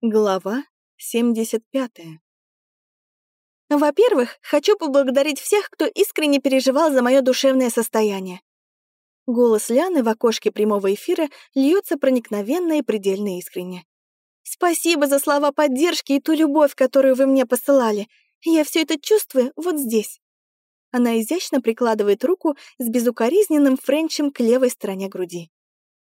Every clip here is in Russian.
Глава 75. Во-первых, хочу поблагодарить всех, кто искренне переживал за мое душевное состояние. Голос Ляны в окошке прямого эфира льется проникновенно и предельно искренне. Спасибо за слова поддержки и ту любовь, которую вы мне посылали. Я все это чувствую вот здесь. Она изящно прикладывает руку с безукоризненным френчем к левой стороне груди.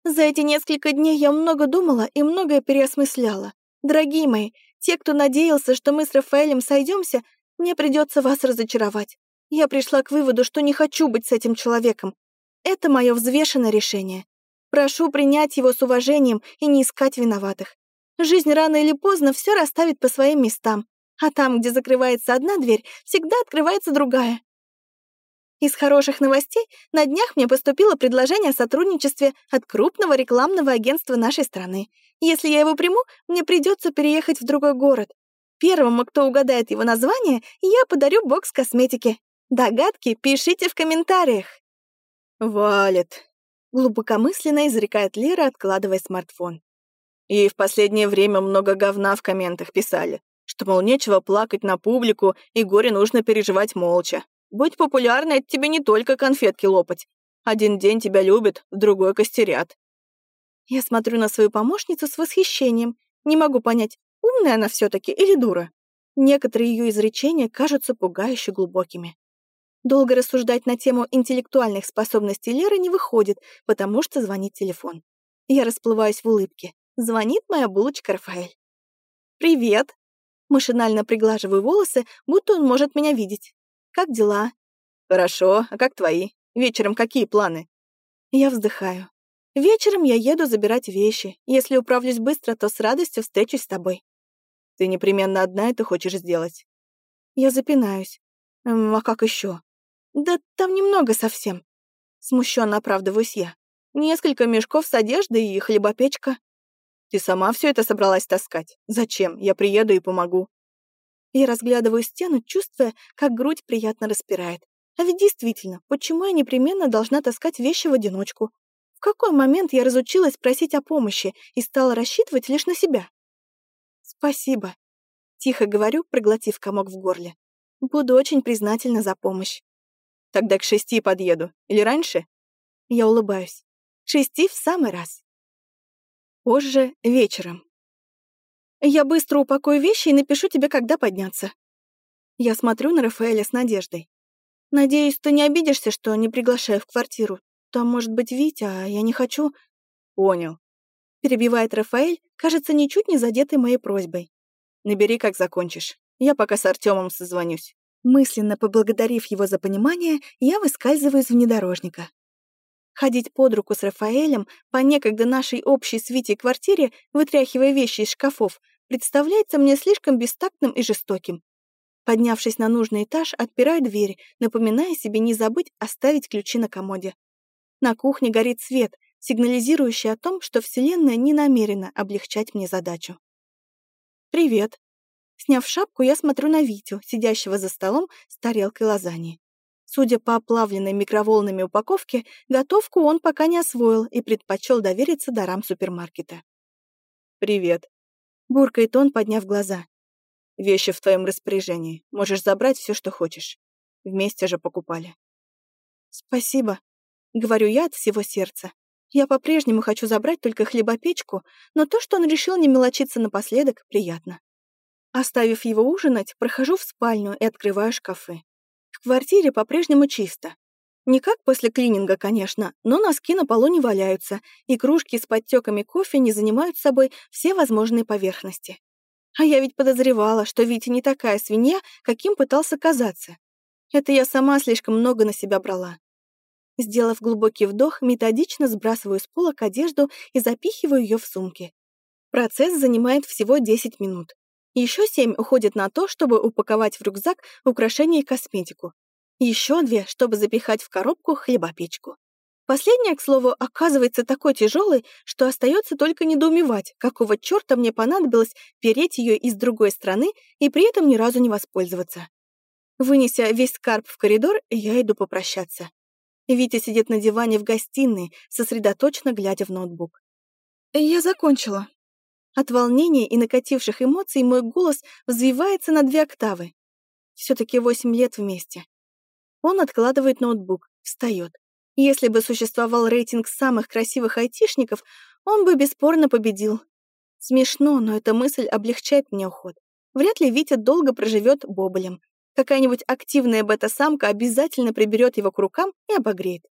За эти несколько дней я много думала и многое переосмысляла. Дорогие мои, те, кто надеялся, что мы с Рафаэлем сойдемся, мне придется вас разочаровать. Я пришла к выводу, что не хочу быть с этим человеком. Это мое взвешенное решение. Прошу принять его с уважением и не искать виноватых. Жизнь рано или поздно все расставит по своим местам, а там, где закрывается одна дверь, всегда открывается другая. Из хороших новостей на днях мне поступило предложение о сотрудничестве от крупного рекламного агентства нашей страны. Если я его приму, мне придется переехать в другой город. Первому, кто угадает его название, я подарю бокс косметики. Догадки пишите в комментариях. «Валит», — глубокомысленно изрекает Лера, откладывая смартфон. Ей в последнее время много говна в комментах писали, что, мол, нечего плакать на публику, и горе нужно переживать молча. Быть популярной — это тебе не только конфетки лопать. Один день тебя любят, другой костерят. Я смотрю на свою помощницу с восхищением. Не могу понять, умная она все таки или дура. Некоторые ее изречения кажутся пугающе глубокими. Долго рассуждать на тему интеллектуальных способностей Леры не выходит, потому что звонит телефон. Я расплываюсь в улыбке. Звонит моя булочка Рафаэль. «Привет!» Машинально приглаживаю волосы, будто он может меня видеть. Как дела?» «Хорошо. А как твои? Вечером какие планы?» Я вздыхаю. «Вечером я еду забирать вещи. Если управлюсь быстро, то с радостью встречусь с тобой». «Ты непременно одна это хочешь сделать?» Я запинаюсь. «Эм, «А как еще? «Да там немного совсем». Смущенно оправдываюсь я. «Несколько мешков с одеждой и хлебопечка». «Ты сама все это собралась таскать? Зачем? Я приеду и помогу». Я разглядываю стену, чувствуя, как грудь приятно распирает. А ведь действительно, почему я непременно должна таскать вещи в одиночку? В какой момент я разучилась просить о помощи и стала рассчитывать лишь на себя? «Спасибо», — тихо говорю, проглотив комок в горле. «Буду очень признательна за помощь». «Тогда к шести подъеду. Или раньше?» Я улыбаюсь. «Шести в самый раз». Позже, вечером. Я быстро упакую вещи и напишу тебе, когда подняться. Я смотрю на Рафаэля с надеждой. Надеюсь, ты не обидишься, что не приглашаю в квартиру. Там может быть Витя, а я не хочу... Понял. Перебивает Рафаэль, кажется, ничуть не задетый моей просьбой. Набери, как закончишь. Я пока с Артемом созвонюсь. Мысленно поблагодарив его за понимание, я выскальзываю из внедорожника. Ходить под руку с Рафаэлем по некогда нашей общей с Витей квартире, вытряхивая вещи из шкафов, представляется мне слишком бестактным и жестоким. Поднявшись на нужный этаж, отпираю дверь, напоминая себе не забыть оставить ключи на комоде. На кухне горит свет, сигнализирующий о том, что Вселенная не намерена облегчать мне задачу. «Привет». Сняв шапку, я смотрю на Витю, сидящего за столом с тарелкой лазаньи. Судя по оплавленной микроволнами упаковке, готовку он пока не освоил и предпочел довериться дарам супермаркета. «Привет», — буркает он, подняв глаза. «Вещи в твоем распоряжении. Можешь забрать все, что хочешь. Вместе же покупали». «Спасибо», — говорю я от всего сердца. Я по-прежнему хочу забрать только хлебопечку, но то, что он решил не мелочиться напоследок, приятно. Оставив его ужинать, прохожу в спальню и открываю шкафы. В квартире по-прежнему чисто. Не как после клининга, конечно, но носки на полу не валяются, и кружки с подтеками кофе не занимают собой все возможные поверхности. А я ведь подозревала, что Витя не такая свинья, каким пытался казаться. Это я сама слишком много на себя брала. Сделав глубокий вдох, методично сбрасываю с полок одежду и запихиваю ее в сумки. Процесс занимает всего 10 минут. Еще семь уходит на то, чтобы упаковать в рюкзак украшения и косметику. Еще две, чтобы запихать в коробку хлебопечку. Последняя, к слову, оказывается такой тяжелой, что остается только недоумевать, какого черта мне понадобилось переть ее из другой страны и при этом ни разу не воспользоваться. Вынеся весь скарб в коридор, я иду попрощаться. Витя сидит на диване в гостиной, сосредоточенно глядя в ноутбук. «Я закончила», От волнения и накативших эмоций мой голос взвивается на две октавы. все таки восемь лет вместе. Он откладывает ноутбук, встает. Если бы существовал рейтинг самых красивых айтишников, он бы бесспорно победил. Смешно, но эта мысль облегчает мне уход. Вряд ли Витя долго проживет боболем. Какая-нибудь активная бета-самка обязательно приберет его к рукам и обогреет.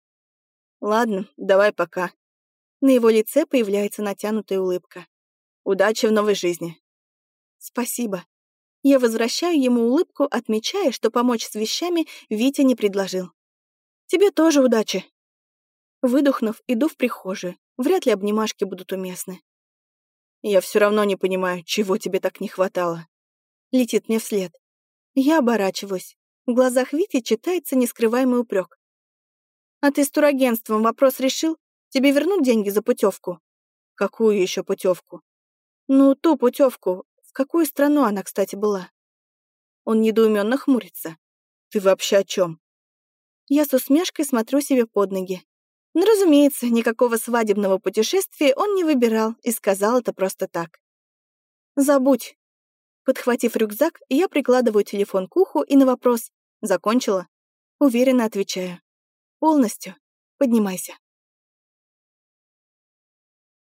Ладно, давай пока. На его лице появляется натянутая улыбка. Удачи в новой жизни. Спасибо. Я возвращаю ему улыбку, отмечая, что помочь с вещами Витя не предложил. Тебе тоже удачи. Выдохнув, иду в прихожую. Вряд ли обнимашки будут уместны. Я все равно не понимаю, чего тебе так не хватало. Летит мне вслед. Я оборачиваюсь. В глазах Вити читается нескрываемый упрек. А ты с турагентством вопрос решил? Тебе вернут деньги за путевку? Какую еще путевку? Ну, ту путевку. Какую страну она, кстати, была? Он недоуменно хмурится. Ты вообще о чем? Я с усмешкой смотрю себе под ноги. Но, ну, разумеется, никакого свадебного путешествия он не выбирал и сказал это просто так. «Забудь». Подхватив рюкзак, я прикладываю телефон к уху и на вопрос «Закончила?» Уверенно отвечаю. «Полностью. Поднимайся».